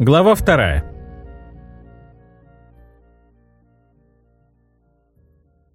Глава вторая.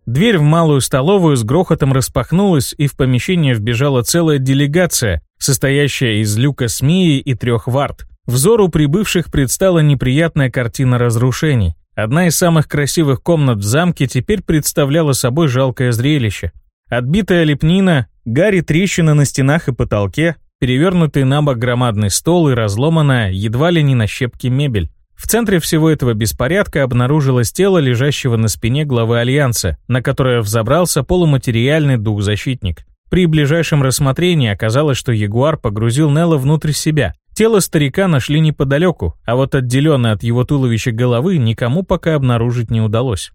Дверь в малую столовую с грохотом распахнулась, и в помещение вбежала целая делегация, состоящая из люка с Мией и трех вард. Взору прибывших предстала неприятная картина разрушений. Одна из самых красивых комнат в замке теперь представляла собой жалкое зрелище. Отбитая лепнина, гарри трещины на стенах и потолке, перевернутый на бок громадный стол и разломанная, едва ли не на щепки мебель. В центре всего этого беспорядка обнаружилось тело лежащего на спине главы Альянса, на которое взобрался полуматериальный дух-защитник. При ближайшем рассмотрении оказалось, что Ягуар погрузил Нелла внутрь себя. Тело старика нашли неподалеку, а вот отделенное от его туловища головы никому пока обнаружить не удалось.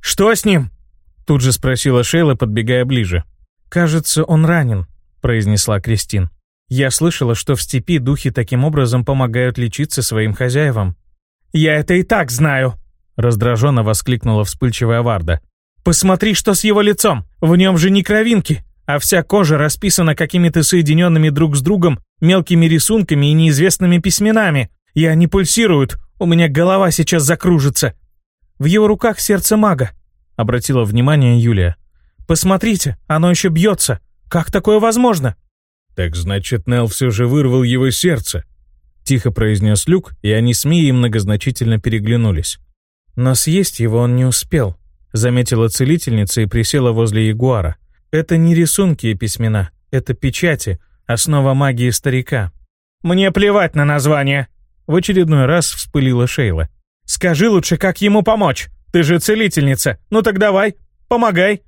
«Что с ним?» Тут же спросила Шейла, подбегая ближе. «Кажется, он ранен», — произнесла Кристин. «Я слышала, что в степи духи таким образом помогают лечиться своим хозяевам». «Я это и так знаю», — раздраженно воскликнула вспыльчивая Варда. «Посмотри, что с его лицом! В нем же не кровинки, а вся кожа расписана какими-то соединенными друг с другом мелкими рисунками и неизвестными письменами. И они пульсируют, у меня голова сейчас закружится». «В его руках сердце мага», обратила внимание Юлия. «Посмотрите, оно еще бьется. Как такое возможно?» «Так значит, Нел все же вырвал его сердце», — тихо произнес Люк, и они с Мией многозначительно переглянулись. «Но съесть его он не успел», — заметила целительница и присела возле ягуара. «Это не рисунки и письмена, это печати, основа магии старика». «Мне плевать на название», — в очередной раз вспылила Шейла. «Скажи лучше, как ему помочь?» Ты же целительница. Ну так давай, помогай».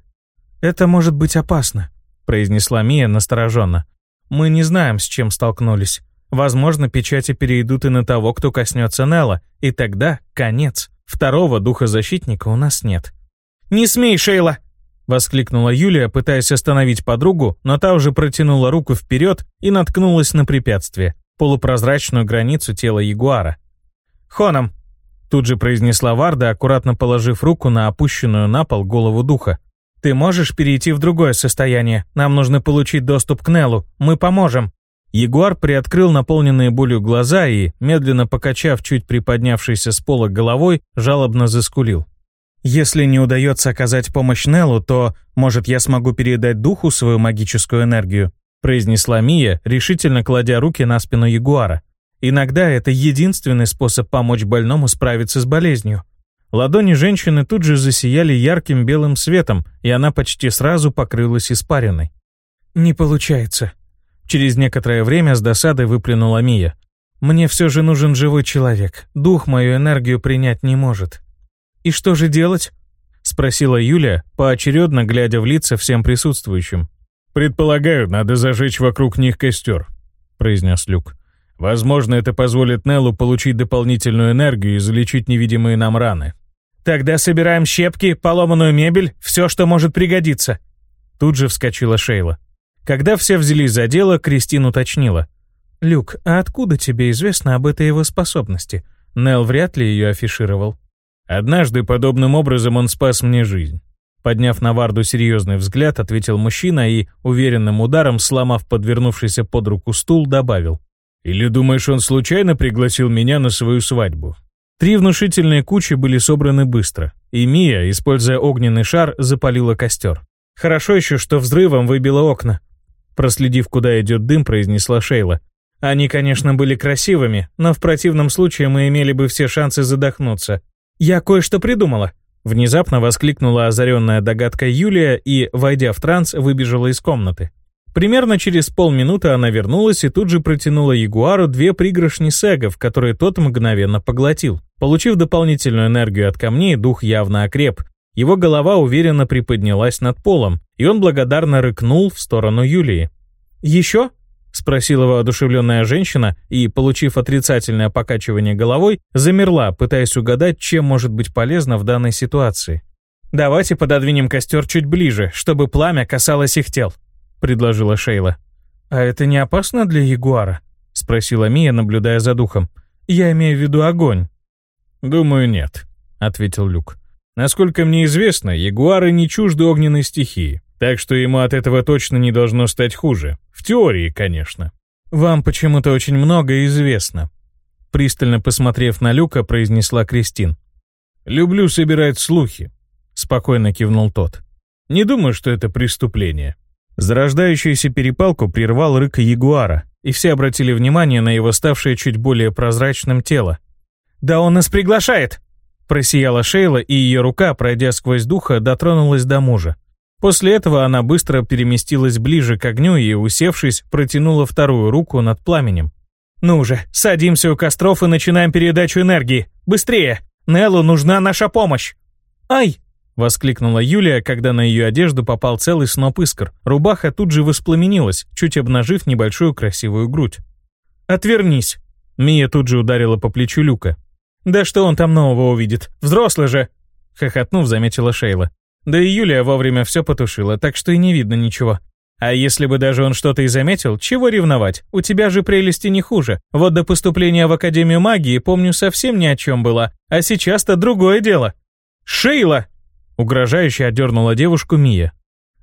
«Это может быть опасно», — произнесла Мия настороженно. «Мы не знаем, с чем столкнулись. Возможно, печати перейдут и на того, кто коснется Нелла, и тогда конец. Второго духозащитника у нас нет». «Не смей, Шейла!» — воскликнула Юлия, пытаясь остановить подругу, но та уже протянула руку вперед и наткнулась на препятствие — полупрозрачную границу тела ягуара. «Хоном, Тут же произнесла Варда, аккуратно положив руку на опущенную на пол голову духа. «Ты можешь перейти в другое состояние? Нам нужно получить доступ к Неллу. Мы поможем». Ягуар приоткрыл наполненные болью глаза и, медленно покачав чуть приподнявшейся с пола головой, жалобно заскулил. «Если не удается оказать помощь Неллу, то, может, я смогу передать духу свою магическую энергию?» произнесла Мия, решительно кладя руки на спину Ягуара. Иногда это единственный способ помочь больному справиться с болезнью. Ладони женщины тут же засияли ярким белым светом, и она почти сразу покрылась испариной. «Не получается». Через некоторое время с досадой выплюнула Мия. «Мне все же нужен живой человек. Дух мою энергию принять не может». «И что же делать?» — спросила Юля, поочередно глядя в лица всем присутствующим. «Предполагаю, надо зажечь вокруг них костер», — произнес Люк. Возможно, это позволит Неллу получить дополнительную энергию и залечить невидимые нам раны. «Тогда собираем щепки, поломанную мебель, все, что может пригодиться». Тут же вскочила Шейла. Когда все взялись за дело, Кристин уточнила. «Люк, а откуда тебе известно об этой его способности? Нел вряд ли ее афишировал». «Однажды подобным образом он спас мне жизнь». Подняв на Варду серьезный взгляд, ответил мужчина и, уверенным ударом, сломав подвернувшийся под руку стул, добавил. Или думаешь, он случайно пригласил меня на свою свадьбу?» Три внушительные кучи были собраны быстро, и Мия, используя огненный шар, запалила костер. «Хорошо еще, что взрывом выбило окна», проследив, куда идет дым, произнесла Шейла. «Они, конечно, были красивыми, но в противном случае мы имели бы все шансы задохнуться. Я кое-что придумала». Внезапно воскликнула озаренная догадкой Юлия и, войдя в транс, выбежала из комнаты. Примерно через полминуты она вернулась и тут же протянула Ягуару две пригоршни сегов, которые тот мгновенно поглотил. Получив дополнительную энергию от камней, дух явно окреп. Его голова уверенно приподнялась над полом, и он благодарно рыкнул в сторону Юлии. «Еще?» — спросила воодушевленная женщина и, получив отрицательное покачивание головой, замерла, пытаясь угадать, чем может быть полезно в данной ситуации. «Давайте пододвинем костер чуть ближе, чтобы пламя касалось их тел», — предложила Шейла. «А это не опасно для ягуара?» — спросила Мия, наблюдая за духом. «Я имею в виду огонь». «Думаю, нет», — ответил Люк. «Насколько мне известно, ягуары не чужды огненной стихии, так что ему от этого точно не должно стать хуже. В теории, конечно». «Вам почему-то очень много известно», пристально посмотрев на Люка, произнесла Кристин. «Люблю собирать слухи», — спокойно кивнул тот. «Не думаю, что это преступление». Зарождающуюся перепалку прервал рык ягуара, и все обратили внимание на его ставшее чуть более прозрачным тело. «Да он нас приглашает!» Просияла Шейла, и ее рука, пройдя сквозь духа, дотронулась до мужа. После этого она быстро переместилась ближе к огню и, усевшись, протянула вторую руку над пламенем. «Ну же, садимся у костров и начинаем передачу энергии! Быстрее! Неллу нужна наша помощь!» «Ай!» — воскликнула Юлия, когда на ее одежду попал целый сноп искр. Рубаха тут же воспламенилась, чуть обнажив небольшую красивую грудь. «Отвернись!» Мия тут же ударила по плечу Люка. «Да что он там нового увидит? Взрослый же!» Хохотнув, заметила Шейла. Да и Юлия вовремя все потушила, так что и не видно ничего. А если бы даже он что-то и заметил, чего ревновать? У тебя же прелести не хуже. Вот до поступления в Академию магии, помню, совсем ни о чем была. А сейчас-то другое дело. «Шейла!» Угрожающе одернула девушку Мия.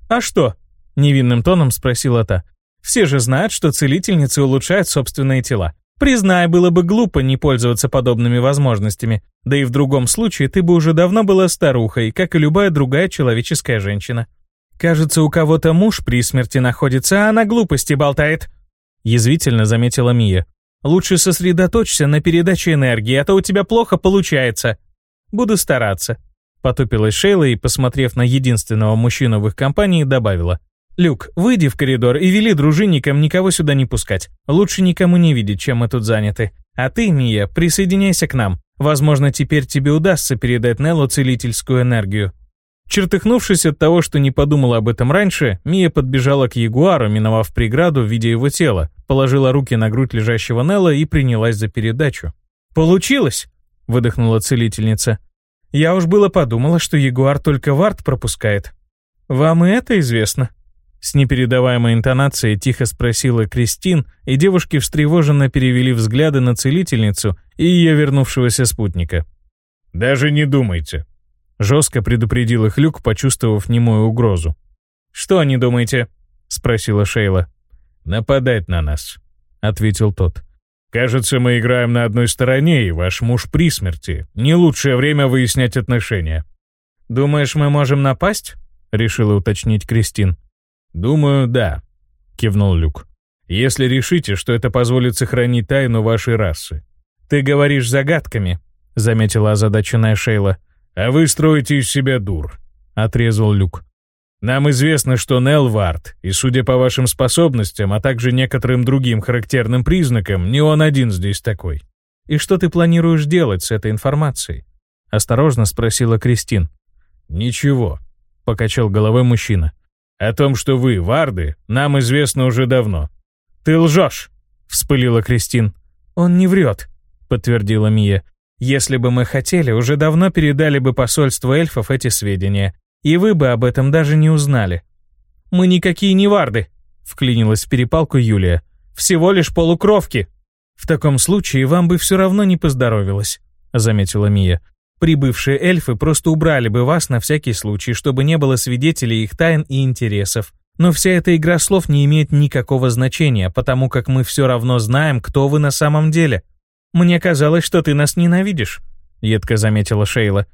«А что?» Невинным тоном спросила та. «Все же знают, что целительницы улучшают собственные тела. Признай, было бы глупо не пользоваться подобными возможностями. Да и в другом случае ты бы уже давно была старухой, как и любая другая человеческая женщина. Кажется, у кого-то муж при смерти находится, а она глупости болтает. Язвительно заметила Мия. Лучше сосредоточься на передаче энергии, а то у тебя плохо получается. Буду стараться. Потупилась Шейла и, посмотрев на единственного мужчину в их компании, добавила. «Люк, выйди в коридор и вели дружинникам никого сюда не пускать. Лучше никому не видеть, чем мы тут заняты. А ты, Мия, присоединяйся к нам. Возможно, теперь тебе удастся передать Неллу целительскую энергию». Чертыхнувшись от того, что не подумала об этом раньше, Мия подбежала к Ягуару, миновав преграду в виде его тела, положила руки на грудь лежащего Нелла и принялась за передачу. «Получилось!» — выдохнула целительница. «Я уж было подумала, что Ягуар только вард пропускает. Вам и это известно?» С непередаваемой интонацией тихо спросила Кристин, и девушки встревоженно перевели взгляды на целительницу и ее вернувшегося спутника. «Даже не думайте», — жестко предупредил их Люк, почувствовав немую угрозу. «Что не думаете?» — спросила Шейла. «Нападать на нас», — ответил тот. «Кажется, мы играем на одной стороне, и ваш муж при смерти. Не лучшее время выяснять отношения». «Думаешь, мы можем напасть?» — решила уточнить Кристин. «Думаю, да», — кивнул Люк. «Если решите, что это позволит сохранить тайну вашей расы». «Ты говоришь загадками», — заметила озадаченная Шейла. «А вы строите из себя дур», — отрезал Люк. «Нам известно, что Нел Вард, и судя по вашим способностям, а также некоторым другим характерным признакам, не он один здесь такой». «И что ты планируешь делать с этой информацией?» — осторожно спросила Кристин. «Ничего», — покачал головой мужчина. О том, что вы, варды, нам известно уже давно». «Ты лжешь!» — вспылила Кристин. «Он не врет», — подтвердила Мия. «Если бы мы хотели, уже давно передали бы посольству эльфов эти сведения, и вы бы об этом даже не узнали». «Мы никакие не варды», — вклинилась в перепалку Юлия. «Всего лишь полукровки». «В таком случае вам бы все равно не поздоровилось», — заметила Мия. Прибывшие эльфы просто убрали бы вас на всякий случай, чтобы не было свидетелей их тайн и интересов. Но вся эта игра слов не имеет никакого значения, потому как мы все равно знаем, кто вы на самом деле. Мне казалось, что ты нас ненавидишь, едко заметила Шейла.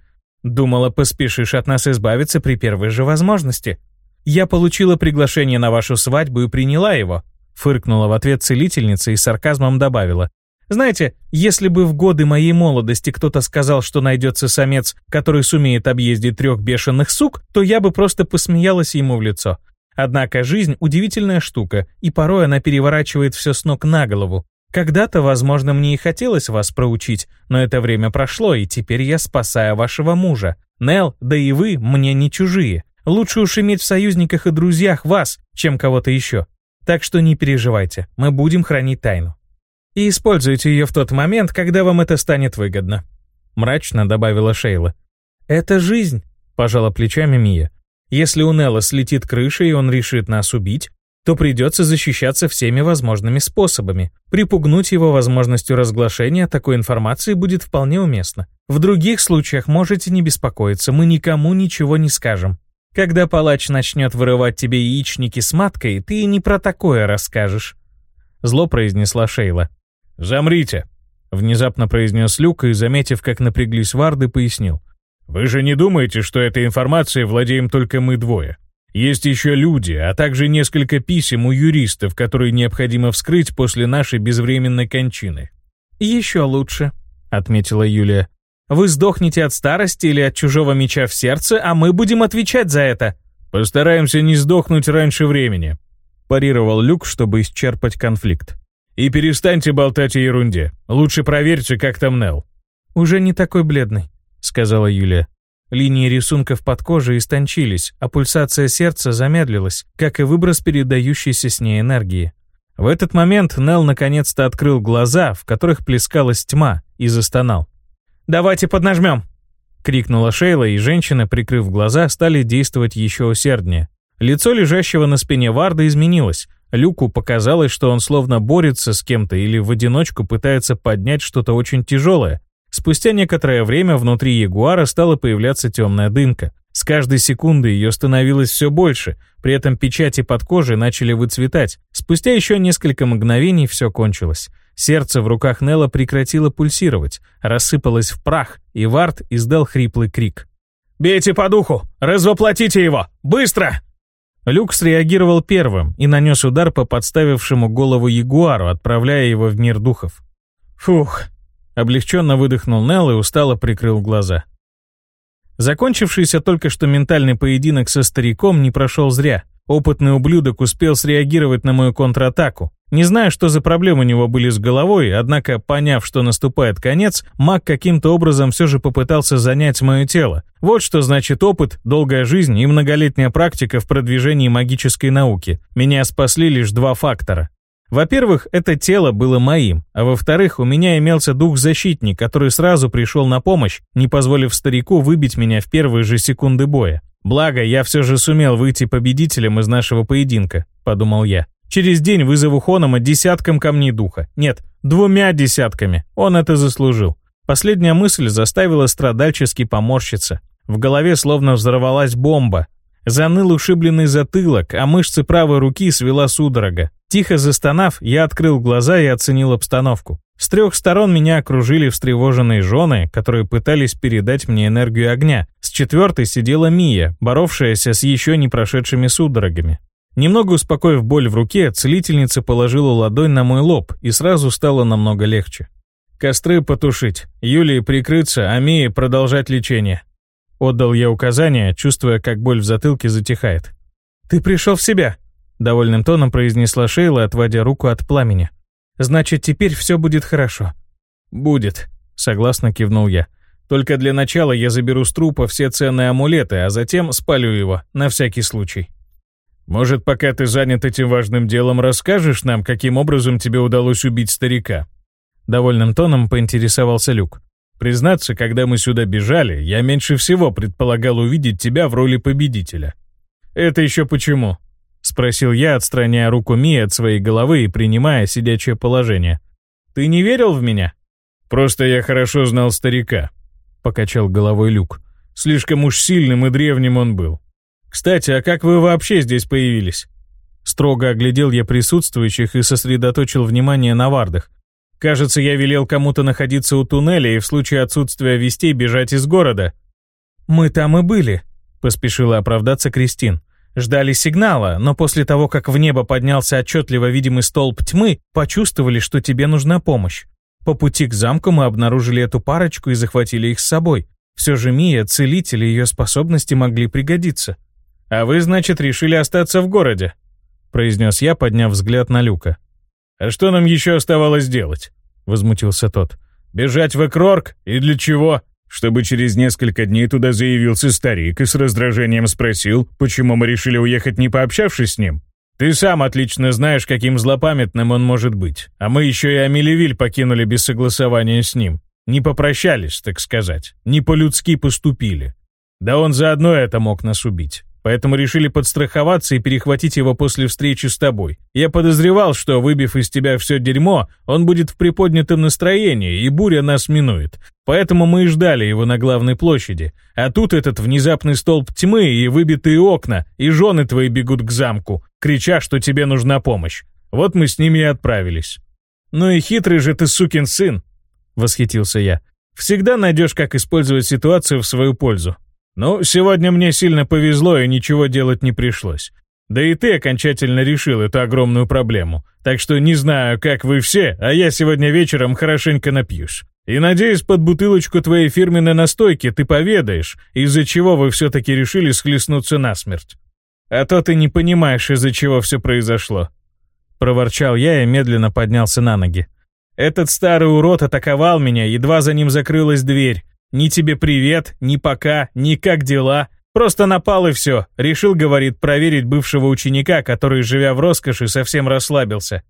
Думала, поспешишь от нас избавиться при первой же возможности. Я получила приглашение на вашу свадьбу и приняла его, фыркнула в ответ целительница и сарказмом добавила. Знаете, если бы в годы моей молодости кто-то сказал, что найдется самец, который сумеет объездить трех бешеных сук, то я бы просто посмеялась ему в лицо. Однако жизнь — удивительная штука, и порой она переворачивает все с ног на голову. Когда-то, возможно, мне и хотелось вас проучить, но это время прошло, и теперь я спасаю вашего мужа. Нел, да и вы мне не чужие. Лучше уж иметь в союзниках и друзьях вас, чем кого-то еще. Так что не переживайте, мы будем хранить тайну и используйте ее в тот момент, когда вам это станет выгодно», — мрачно добавила Шейла. «Это жизнь», — пожала плечами Мия. «Если у Нелла слетит крыша и он решит нас убить, то придется защищаться всеми возможными способами. Припугнуть его возможностью разглашения такой информации будет вполне уместно. В других случаях можете не беспокоиться, мы никому ничего не скажем. Когда палач начнет вырывать тебе яичники с маткой, ты не про такое расскажешь». Зло произнесла Шейла. «Замрите!» — Внезапно произнес Люк и, заметив, как напряглись варды, пояснил. «Вы же не думаете, что этой информацией владеем только мы двое? Есть еще люди, а также несколько писем у юристов, которые необходимо вскрыть после нашей безвременной кончины». «Еще лучше», — отметила Юлия. «Вы сдохнете от старости или от чужого меча в сердце, а мы будем отвечать за это». «Постараемся не сдохнуть раньше времени», — парировал Люк, чтобы исчерпать конфликт. «И перестаньте болтать о ерунде. Лучше проверьте, как там Нел». «Уже не такой бледный», — сказала Юлия. Линии рисунков под кожей истончились, а пульсация сердца замедлилась, как и выброс передающейся с ней энергии. В этот момент Нел наконец-то открыл глаза, в которых плескалась тьма, и застонал. «Давайте поднажмем!» — крикнула Шейла, и женщины, прикрыв глаза, стали действовать еще усерднее. Лицо лежащего на спине Варда изменилось. Люку показалось, что он словно борется с кем-то или в одиночку пытается поднять что-то очень тяжелое, Спустя некоторое время внутри Ягуара стала появляться темная дымка. С каждой секунды ее становилось все больше, при этом печати под кожей начали выцветать. Спустя еще несколько мгновений все кончилось. Сердце в руках Нелла прекратило пульсировать, рассыпалось в прах, и Вард издал хриплый крик. «Бейте по духу! Развоплотите его! Быстро!» Люк среагировал первым и нанес удар по подставившему голову Ягуару, отправляя его в мир духов. «Фух!» Облегченно выдохнул Нелл и устало прикрыл глаза. Закончившийся только что ментальный поединок со стариком не прошел зря. Опытный ублюдок успел среагировать на мою контратаку. Не знаю, что за проблемы у него были с головой, однако, поняв, что наступает конец, маг каким-то образом все же попытался занять мое тело. Вот что значит опыт, долгая жизнь и многолетняя практика в продвижении магической науки. Меня спасли лишь два фактора. Во-первых, это тело было моим, а во-вторых, у меня имелся дух-защитник, который сразу пришел на помощь, не позволив старику выбить меня в первые же секунды боя. Благо, я все же сумел выйти победителем из нашего поединка, подумал я. Через день вызову Хонома десятком камней духа. Нет, двумя десятками. Он это заслужил. Последняя мысль заставила страдальчески поморщиться. В голове словно взорвалась бомба. Заныл ушибленный затылок, а мышцы правой руки свела судорога. Тихо застонав, я открыл глаза и оценил обстановку. С трех сторон меня окружили встревоженные жены, которые пытались передать мне энергию огня. С четвертой сидела Мия, боровшаяся с еще не прошедшими судорогами. Немного успокоив боль в руке, целительница положила ладонь на мой лоб, и сразу стало намного легче. «Костры потушить, Юлии прикрыться, а Мии продолжать лечение». Отдал я указание, чувствуя, как боль в затылке затихает. «Ты пришел в себя», Довольным тоном произнесла Шейла, отводя руку от пламени. «Значит, теперь все будет хорошо». «Будет», — согласно кивнул я. «Только для начала я заберу с трупа все ценные амулеты, а затем спалю его, на всякий случай». «Может, пока ты занят этим важным делом, расскажешь нам, каким образом тебе удалось убить старика?» Довольным тоном поинтересовался Люк. «Признаться, когда мы сюда бежали, я меньше всего предполагал увидеть тебя в роли победителя». «Это еще почему?» — спросил я, отстраняя руку Ми от своей головы и принимая сидячее положение. «Ты не верил в меня?» «Просто я хорошо знал старика», — покачал головой Люк. «Слишком уж сильным и древним он был. Кстати, а как вы вообще здесь появились?» Строго оглядел я присутствующих и сосредоточил внимание на вардах. «Кажется, я велел кому-то находиться у туннеля и в случае отсутствия вестей бежать из города». «Мы там и были», — поспешила оправдаться Кристин. Ждали сигнала, но после того, как в небо поднялся отчетливо видимый столб тьмы, почувствовали, что тебе нужна помощь. По пути к замку мы обнаружили эту парочку и захватили их с собой. Все же Мия, целитель и ее способности могли пригодиться. «А вы, значит, решили остаться в городе?» произнес я, подняв взгляд на Люка. «А что нам еще оставалось делать?» Возмутился тот. «Бежать в Экрорк? И для чего?» чтобы через несколько дней туда заявился старик и с раздражением спросил, почему мы решили уехать, не пообщавшись с ним. Ты сам отлично знаешь, каким злопамятным он может быть, а мы еще и Амелевиль покинули без согласования с ним. Не попрощались, так сказать, не по-людски поступили. Да он заодно это мог нас убить поэтому решили подстраховаться и перехватить его после встречи с тобой. Я подозревал, что, выбив из тебя все дерьмо, он будет в приподнятом настроении, и буря нас минует. Поэтому мы и ждали его на главной площади. А тут этот внезапный столб тьмы и выбитые окна, и жены твои бегут к замку, крича, что тебе нужна помощь. Вот мы с ними и отправились. Ну и хитрый же ты сукин сын, — восхитился я. «Всегда найдешь, как использовать ситуацию в свою пользу. Ну, сегодня мне сильно повезло и ничего делать не пришлось. Да и ты окончательно решил эту огромную проблему. Так что не знаю, как вы все, а я сегодня вечером хорошенько напьюсь. И надеюсь, под бутылочку твоей фирменной настойки ты поведаешь, из-за чего вы все-таки решили схлестнуться насмерть. А то ты не понимаешь, из-за чего все произошло. Проворчал я и медленно поднялся на ноги. Этот старый урод атаковал меня, едва за ним закрылась дверь. Ни тебе привет, ни пока, ни как дела. Просто напал и все. Решил, говорит, проверить бывшего ученика, который, живя в роскоши, совсем расслабился.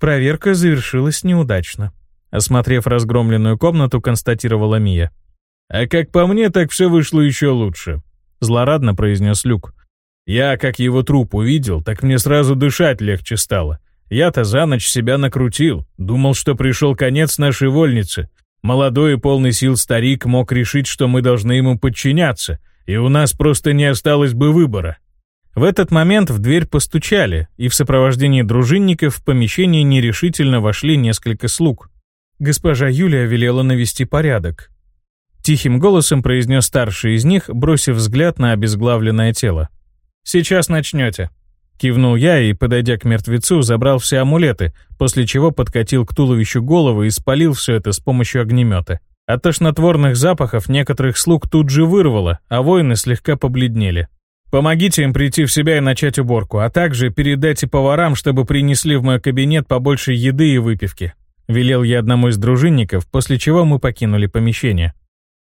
Проверка завершилась неудачно. Осмотрев разгромленную комнату, констатировала Мия. «А как по мне, так все вышло еще лучше», — злорадно произнес Люк. «Я, как его труп увидел, так мне сразу дышать легче стало. Я-то за ночь себя накрутил, думал, что пришел конец нашей вольницы. Молодой и полный сил старик мог решить, что мы должны ему подчиняться, и у нас просто не осталось бы выбора». В этот момент в дверь постучали, и в сопровождении дружинников в помещение нерешительно вошли несколько слуг. Госпожа Юлия велела навести порядок. Тихим голосом произнес старший из них, бросив взгляд на обезглавленное тело. «Сейчас начнете». Кивнул я и, подойдя к мертвецу, забрал все амулеты, после чего подкатил к туловищу голову и спалил все это с помощью огнемета. От тошнотворных запахов некоторых слуг тут же вырвало, а воины слегка побледнели. Помогите им прийти в себя и начать уборку, а также передайте поварам, чтобы принесли в мой кабинет побольше еды и выпивки. Велел я одному из дружинников, после чего мы покинули помещение.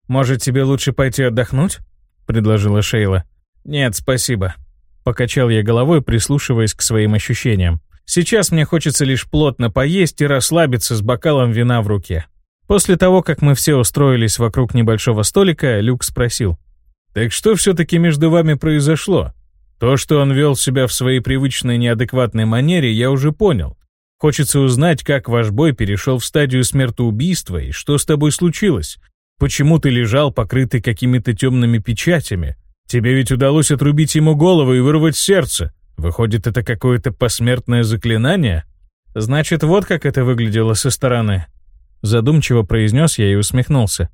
«Может, тебе лучше пойти отдохнуть?» — предложила Шейла. «Нет, спасибо». Покачал я головой, прислушиваясь к своим ощущениям. «Сейчас мне хочется лишь плотно поесть и расслабиться с бокалом вина в руке». После того, как мы все устроились вокруг небольшого столика, Люк спросил. «Так что все-таки между вами произошло? То, что он вел себя в своей привычной неадекватной манере, я уже понял. Хочется узнать, как ваш бой перешел в стадию смертоубийства и что с тобой случилось. Почему ты лежал, покрытый какими-то темными печатями? Тебе ведь удалось отрубить ему голову и вырвать сердце. Выходит, это какое-то посмертное заклинание? Значит, вот как это выглядело со стороны. Задумчиво произнес я и усмехнулся.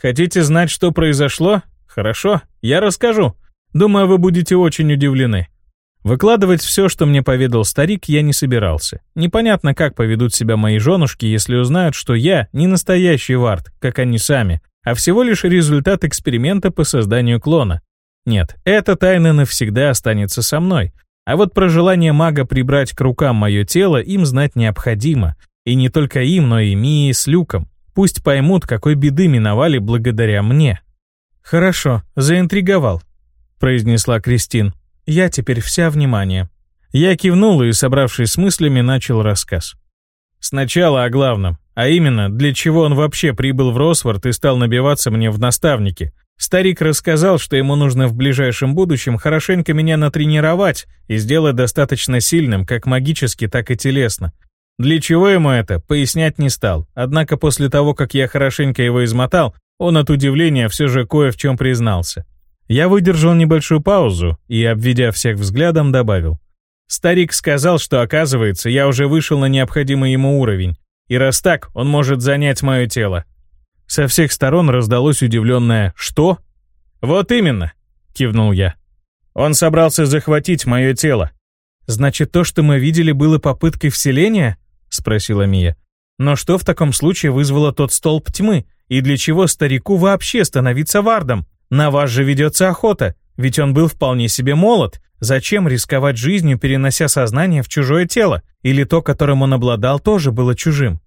Хотите знать, что произошло? Хорошо, я расскажу. Думаю, вы будете очень удивлены. Выкладывать все, что мне поведал старик, я не собирался. Непонятно, как поведут себя мои женушки, если узнают, что я не настоящий вард, как они сами, а всего лишь результат эксперимента по созданию клона. Нет, эта тайна навсегда останется со мной. А вот про желание мага прибрать к рукам мое тело им знать необходимо. И не только им, но и Мии с Люком. Пусть поймут, какой беды миновали благодаря мне. «Хорошо, заинтриговал», — произнесла Кристин. Я теперь вся внимание. Я кивнул и, собравшись с мыслями, начал рассказ. Сначала о главном, а именно, для чего он вообще прибыл в Росфорд и стал набиваться мне в наставники. Старик рассказал, что ему нужно в ближайшем будущем хорошенько меня натренировать и сделать достаточно сильным, как магически, так и телесно. Для чего ему это, пояснять не стал, однако после того, как я хорошенько его измотал, он от удивления все же кое в чем признался. Я выдержал небольшую паузу и, обведя всех взглядом, добавил. Старик сказал, что, оказывается, я уже вышел на необходимый ему уровень, и раз так, он может занять мое тело. Со всех сторон раздалось удивленное «Что?» «Вот именно», — кивнул я. «Он собрался захватить мое тело». «Значит, то, что мы видели, было попыткой вселения?» — спросила Мия. «Но что в таком случае вызвало тот столб тьмы, и для чего старику вообще становиться вардом?» На вас же ведется охота, ведь он был вполне себе молод. Зачем рисковать жизнью, перенося сознание в чужое тело? Или то, которым он обладал, тоже было чужим?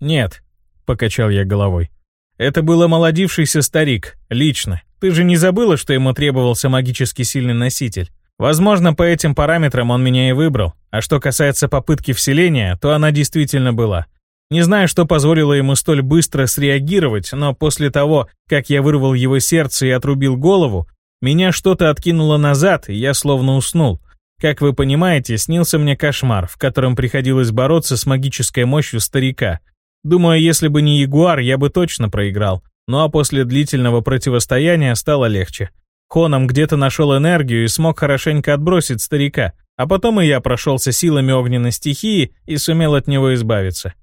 Нет, покачал я головой. Это был омолодившийся старик, лично. Ты же не забыла, что ему требовался магически сильный носитель? Возможно, по этим параметрам он меня и выбрал. А что касается попытки вселения, то она действительно была. Не знаю, что позволило ему столь быстро среагировать, но после того, как я вырвал его сердце и отрубил голову, меня что-то откинуло назад, и я словно уснул. Как вы понимаете, снился мне кошмар, в котором приходилось бороться с магической мощью старика. Думаю, если бы не Ягуар, я бы точно проиграл. Ну а после длительного противостояния стало легче. Хоном где-то нашел энергию и смог хорошенько отбросить старика, а потом и я прошелся силами огненной стихии и сумел от него избавиться.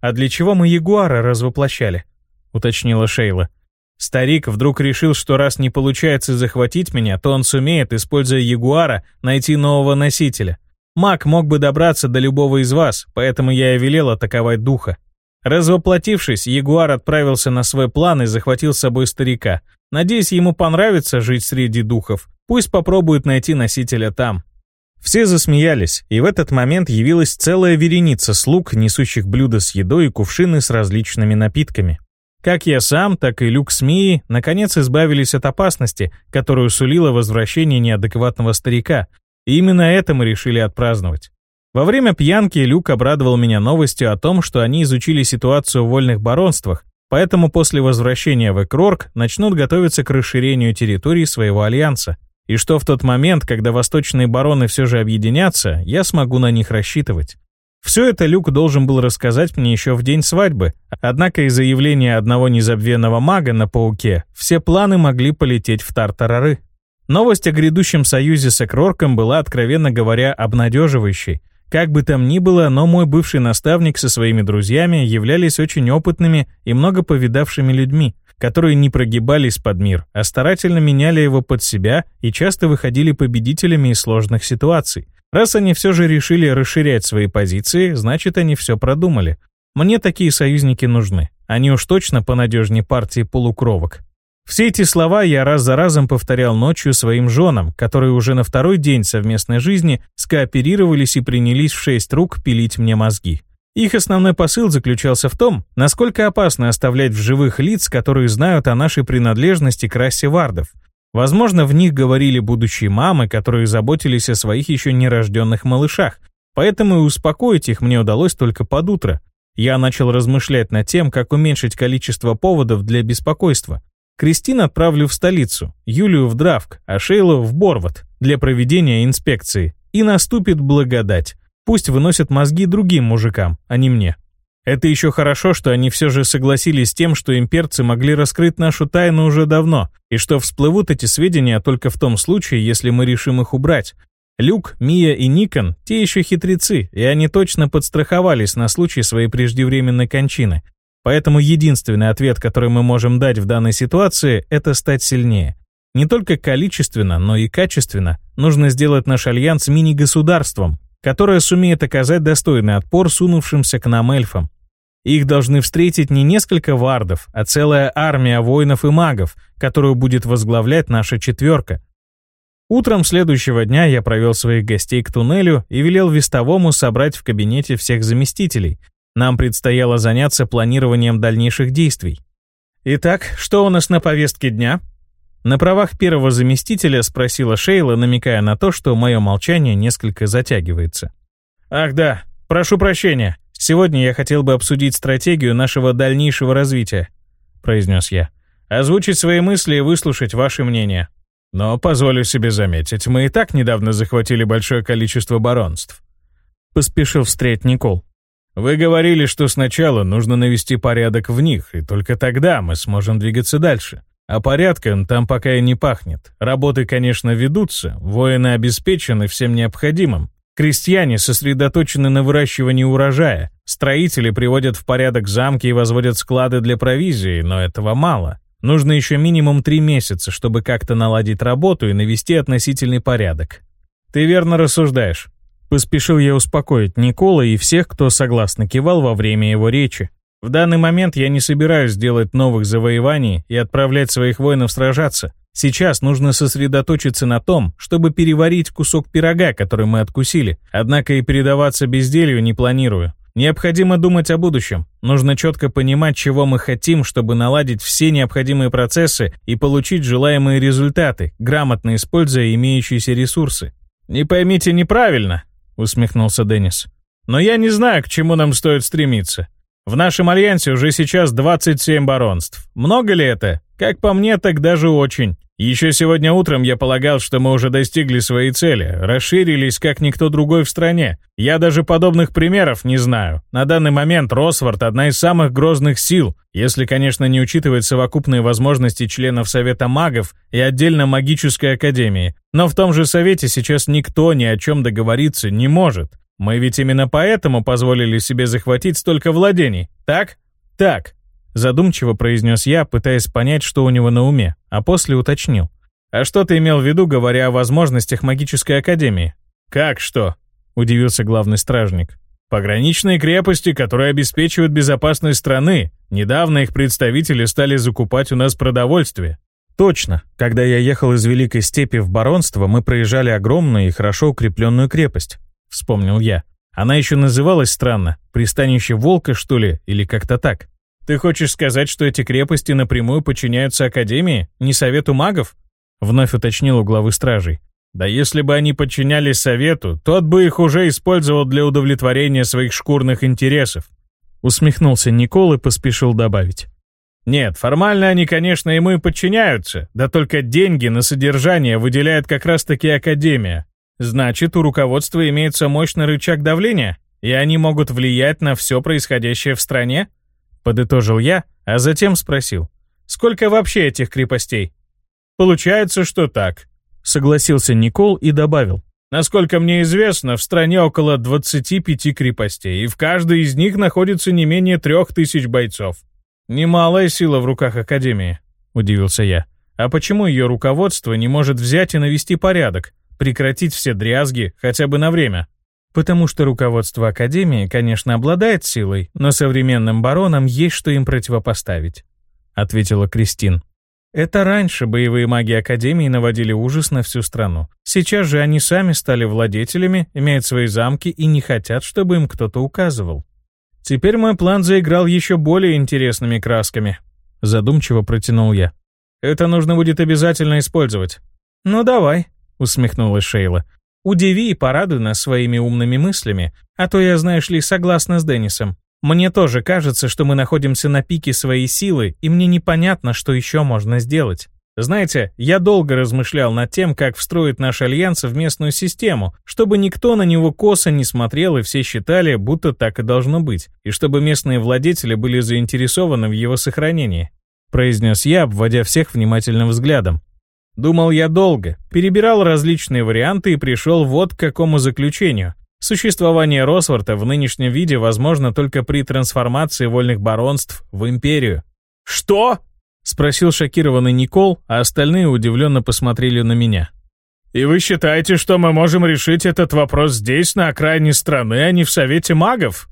«А для чего мы ягуара развоплощали?» — уточнила Шейла. Старик вдруг решил, что раз не получается захватить меня, то он сумеет, используя ягуара, найти нового носителя. Маг мог бы добраться до любого из вас, поэтому я и велел атаковать духа. Развоплотившись, ягуар отправился на свой план и захватил с собой старика. Надеюсь, ему понравится жить среди духов. Пусть попробует найти носителя там. Все засмеялись, и в этот момент явилась целая вереница слуг, несущих блюда с едой и кувшины с различными напитками. Как я сам, так и Люк с Мией наконец избавились от опасности, которую сулило возвращение неадекватного старика, и именно это мы решили отпраздновать. Во время пьянки Люк обрадовал меня новостью о том, что они изучили ситуацию в вольных баронствах, поэтому после возвращения в Экрорк начнут готовиться к расширению территории своего альянса и что в тот момент, когда восточные бароны все же объединятся, я смогу на них рассчитывать. Все это Люк должен был рассказать мне еще в день свадьбы, однако из-за явления одного незабвенного мага на пауке все планы могли полететь в тартарары. Новость о грядущем союзе с Экрорком была, откровенно говоря, обнадеживающей. Как бы там ни было, но мой бывший наставник со своими друзьями являлись очень опытными и много повидавшими людьми, которые не прогибались под мир, а старательно меняли его под себя и часто выходили победителями из сложных ситуаций. Раз они все же решили расширять свои позиции, значит они все продумали. Мне такие союзники нужны. Они уж точно понадежнее партии полукровок. Все эти слова я раз за разом повторял ночью своим женам, которые уже на второй день совместной жизни скооперировались и принялись в шесть рук пилить мне мозги. Их основной посыл заключался в том, насколько опасно оставлять в живых лиц, которые знают о нашей принадлежности к расе вардов. Возможно, в них говорили будущие мамы, которые заботились о своих еще нерожденных малышах, поэтому и успокоить их мне удалось только под утро. Я начал размышлять над тем, как уменьшить количество поводов для беспокойства. Кристин отправлю в столицу, Юлию в Дравк, а Шейлу в Борвот для проведения инспекции. И наступит благодать. Пусть выносят мозги другим мужикам, а не мне. Это еще хорошо, что они все же согласились с тем, что имперцы могли раскрыть нашу тайну уже давно, и что всплывут эти сведения только в том случае, если мы решим их убрать. Люк, Мия и Никон – те еще хитрецы, и они точно подстраховались на случай своей преждевременной кончины. Поэтому единственный ответ, который мы можем дать в данной ситуации – это стать сильнее. Не только количественно, но и качественно нужно сделать наш альянс мини-государством, которая сумеет оказать достойный отпор сунувшимся к нам эльфам. Их должны встретить не несколько вардов, а целая армия воинов и магов, которую будет возглавлять наша четверка. Утром следующего дня я провел своих гостей к туннелю и велел вестовому собрать в кабинете всех заместителей. Нам предстояло заняться планированием дальнейших действий. «Итак, что у нас на повестке дня?» На правах первого заместителя спросила Шейла, намекая на то, что мое молчание несколько затягивается. «Ах да, прошу прощения. Сегодня я хотел бы обсудить стратегию нашего дальнейшего развития», произнес я. «Озвучить свои мысли и выслушать ваши мнения. Но, позволю себе заметить, мы и так недавно захватили большое количество баронств». Поспешил встретить Никол. «Вы говорили, что сначала нужно навести порядок в них, и только тогда мы сможем двигаться дальше. А порядком там пока и не пахнет. Работы, конечно, ведутся, воины обеспечены всем необходимым. Крестьяне сосредоточены на выращивании урожая. Строители приводят в порядок замки и возводят склады для провизии, но этого мало. Нужно еще минимум три месяца, чтобы как-то наладить работу и навести относительный порядок. Ты верно рассуждаешь. Поспешил я успокоить Никола и всех, кто согласно кивал во время его речи. В данный момент я не собираюсь делать новых завоеваний и отправлять своих воинов сражаться. Сейчас нужно сосредоточиться на том, чтобы переварить кусок пирога, который мы откусили. Однако и передаваться безделью не планирую. Необходимо думать о будущем. Нужно четко понимать, чего мы хотим, чтобы наладить все необходимые процессы и получить желаемые результаты, грамотно используя имеющиеся ресурсы. «Не поймите неправильно», — усмехнулся Деннис. «Но я не знаю, к чему нам стоит стремиться. В нашем альянсе уже сейчас 27 баронств. Много ли это? Как по мне, так даже очень. Еще сегодня утром я полагал, что мы уже достигли своей цели, расширились как никто другой в стране. Я даже подобных примеров не знаю. На данный момент Росфорд – одна из самых грозных сил, если, конечно, не учитывать совокупные возможности членов Совета магов и отдельно магической академии. Но в том же Совете сейчас никто ни о чем договориться не может. Мы ведь именно поэтому позволили себе захватить столько владений, так? Так. Задумчиво произнес я, пытаясь понять, что у него на уме, а после уточнил. А что ты имел в виду, говоря о возможностях магической академии? Как что? Удивился главный стражник. Пограничные крепости, которые обеспечивают безопасность страны. Недавно их представители стали закупать у нас продовольствие. Точно. Когда я ехал из Великой Степи в баронство, мы проезжали огромную и хорошо укрепленную крепость. Вспомнил я. Она еще называлась странно. Пристанище Волка, что ли, или как-то так. Ты хочешь сказать, что эти крепости напрямую подчиняются Академии, не Совету магов? Вновь уточнил у главы стражей. Да если бы они подчинялись Совету, тот бы их уже использовал для удовлетворения своих шкурных интересов. Усмехнулся Никол и поспешил добавить. Нет, формально они, конечно, ему и подчиняются, да только деньги на содержание выделяет как раз-таки Академия. Значит, у руководства имеется мощный рычаг давления, и они могут влиять на все происходящее в стране? Подытожил я, а затем спросил. Сколько вообще этих крепостей? Получается, что так. Согласился Никол и добавил. Насколько мне известно, в стране около 25 крепостей, и в каждой из них находится не менее трех тысяч бойцов. Немалая сила в руках Академии, удивился я. А почему ее руководство не может взять и навести порядок, прекратить все дрязги хотя бы на время? Потому что руководство Академии, конечно, обладает силой, но современным баронам есть что им противопоставить, ответила Кристин. Это раньше боевые маги Академии наводили ужас на всю страну. Сейчас же они сами стали владетелями, имеют свои замки и не хотят, чтобы им кто-то указывал. Теперь мой план заиграл еще более интересными красками. Задумчиво протянул я. Это нужно будет обязательно использовать. Ну давай, усмехнулась Шейла. Удиви и порадуй нас своими умными мыслями, а то я, знаешь ли, согласна с Деннисом. Мне тоже кажется, что мы находимся на пике своей силы, и мне непонятно, что еще можно сделать. Знаете, я долго размышлял над тем, как встроить наш альянс в местную систему, чтобы никто на него косо не смотрел и все считали, будто так и должно быть, и чтобы местные владетели были заинтересованы в его сохранении. Произнес я, обводя всех внимательным взглядом. Думал я долго, перебирал различные варианты и пришел вот к какому заключению. Существование Росворта в нынешнем виде возможно только при трансформации вольных баронств в империю. «Что?» — спросил шокированный Никол, а остальные удивленно посмотрели на меня. «И вы считаете, что мы можем решить этот вопрос здесь, на окраине страны, а не в Совете магов?»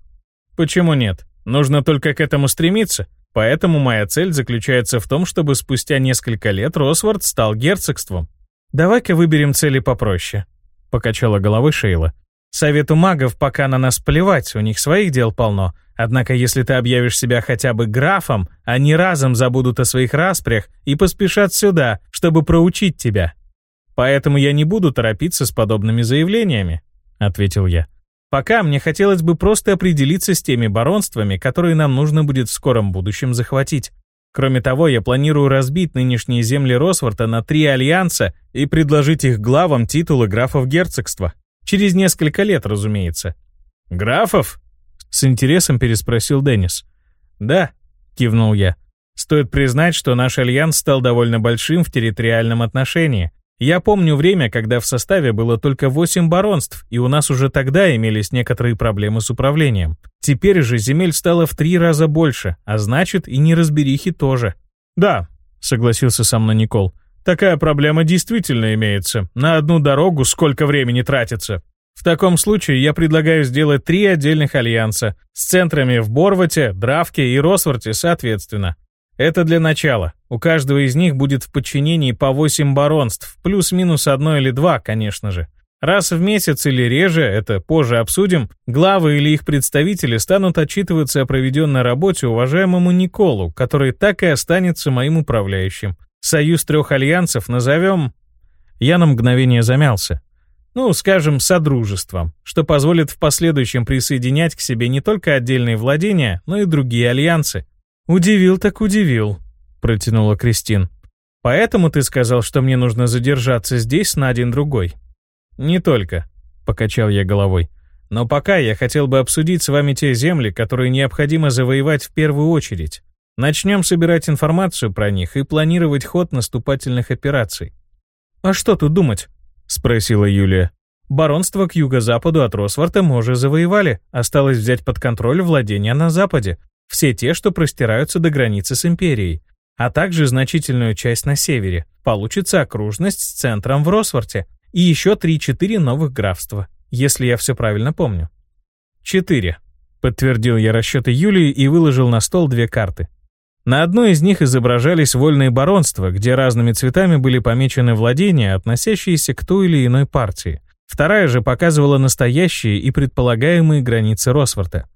«Почему нет? Нужно только к этому стремиться. Поэтому моя цель заключается в том, чтобы спустя несколько лет Росворт стал герцогством. Давай-ка выберем цели попроще», — покачала головой Шейла. Совету магов пока на нас плевать, у них своих дел полно. Однако если ты объявишь себя хотя бы графом, они разом забудут о своих распрях и поспешат сюда, чтобы проучить тебя. Поэтому я не буду торопиться с подобными заявлениями», — ответил я. «Пока мне хотелось бы просто определиться с теми баронствами, которые нам нужно будет в скором будущем захватить. Кроме того, я планирую разбить нынешние земли Росворта на три альянса и предложить их главам титулы графов герцогства. Через несколько лет, разумеется. «Графов?» — с интересом переспросил Деннис. «Да», — кивнул я. «Стоит признать, что наш альянс стал довольно большим в территориальном отношении. Я помню время, когда в составе было только восемь баронств, и у нас уже тогда имелись некоторые проблемы с управлением. Теперь же земель стало в три раза больше, а значит и неразберихи тоже». «Да», — согласился со мной Никол. Такая проблема действительно имеется. На одну дорогу сколько времени тратится. В таком случае я предлагаю сделать три отдельных альянса с центрами в Борвате, Дравке и Росворте соответственно. Это для начала. У каждого из них будет в подчинении по 8 баронств, плюс-минус одно или два, конечно же. Раз в месяц или реже, это позже обсудим, главы или их представители станут отчитываться о проведенной работе уважаемому Николу, который так и останется моим управляющим. Союз трех альянсов назовем... Я на мгновение замялся. Ну, скажем, содружеством, что позволит в последующем присоединять к себе не только отдельные владения, но и другие альянсы. «Удивил так удивил», — протянула Кристин. «Поэтому ты сказал, что мне нужно задержаться здесь на один-другой?» «Не только», — покачал я головой. «Но пока я хотел бы обсудить с вами те земли, которые необходимо завоевать в первую очередь. Начнем собирать информацию про них и планировать ход наступательных операций. «А что тут думать?» — спросила Юлия. Баронство к юго-западу от Росворта мы уже завоевали, осталось взять под контроль владения на западе, все те, что простираются до границы с империей, а также значительную часть на севере. Получится окружность с центром в Росворте и еще 3-4 новых графства, если я все правильно помню. 4. Подтвердил я расчеты Юлии и выложил на стол две карты. На одной из них изображались вольные баронства, где разными цветами были помечены владения, относящиеся к той или иной партии. Вторая же показывала настоящие и предполагаемые границы Росфорта.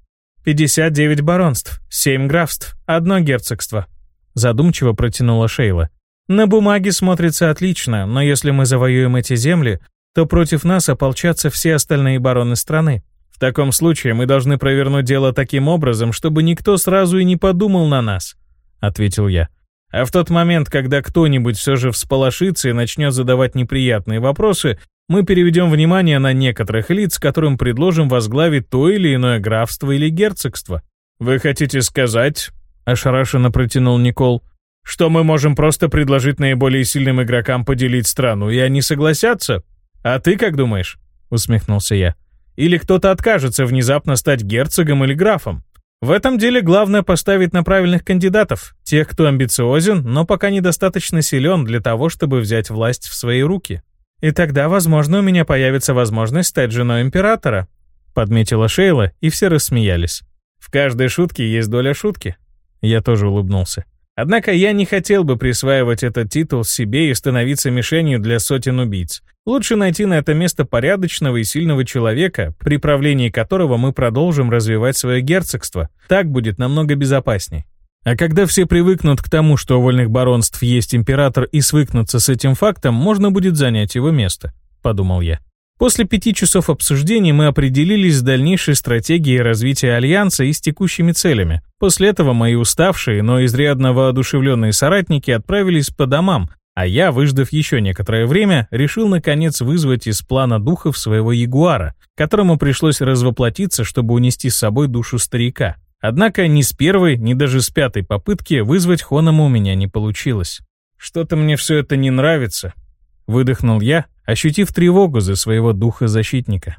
59 баронств, 7 графств, одно герцогство. Задумчиво протянула Шейла. На бумаге смотрится отлично, но если мы завоюем эти земли, то против нас ополчатся все остальные бароны страны. В таком случае мы должны провернуть дело таким образом, чтобы никто сразу и не подумал на нас, ответил я. А в тот момент, когда кто-нибудь все же всполошится и начнет задавать неприятные вопросы, мы переведем внимание на некоторых лиц, которым предложим возглавить то или иное графство или герцогство. «Вы хотите сказать?» — ошарашенно протянул Никол. «Что мы можем просто предложить наиболее сильным игрокам поделить страну, и они согласятся? А ты как думаешь?» — усмехнулся я. «Или кто-то откажется внезапно стать герцогом или графом? В этом деле главное поставить на правильных кандидатов, тех, кто амбициозен, но пока недостаточно силен для того, чтобы взять власть в свои руки. И тогда, возможно, у меня появится возможность стать женой императора», подметила Шейла, и все рассмеялись. «В каждой шутке есть доля шутки». Я тоже улыбнулся. Однако я не хотел бы присваивать этот титул себе и становиться мишенью для сотен убийц. Лучше найти на это место порядочного и сильного человека, при правлении которого мы продолжим развивать свое герцогство. Так будет намного безопасней. А когда все привыкнут к тому, что у вольных баронств есть император и свыкнутся с этим фактом, можно будет занять его место, подумал я. После пяти часов обсуждений мы определились с дальнейшей стратегией развития Альянса и с текущими целями. После этого мои уставшие, но изрядно воодушевленные соратники отправились по домам, а я, выждав еще некоторое время, решил наконец вызвать из плана духов своего ягуара, которому пришлось развоплотиться, чтобы унести с собой душу старика. Однако ни с первой, ни даже с пятой попытки вызвать Хонома у меня не получилось. «Что-то мне все это не нравится», — выдохнул я, ощутив тревогу за своего духа-защитника.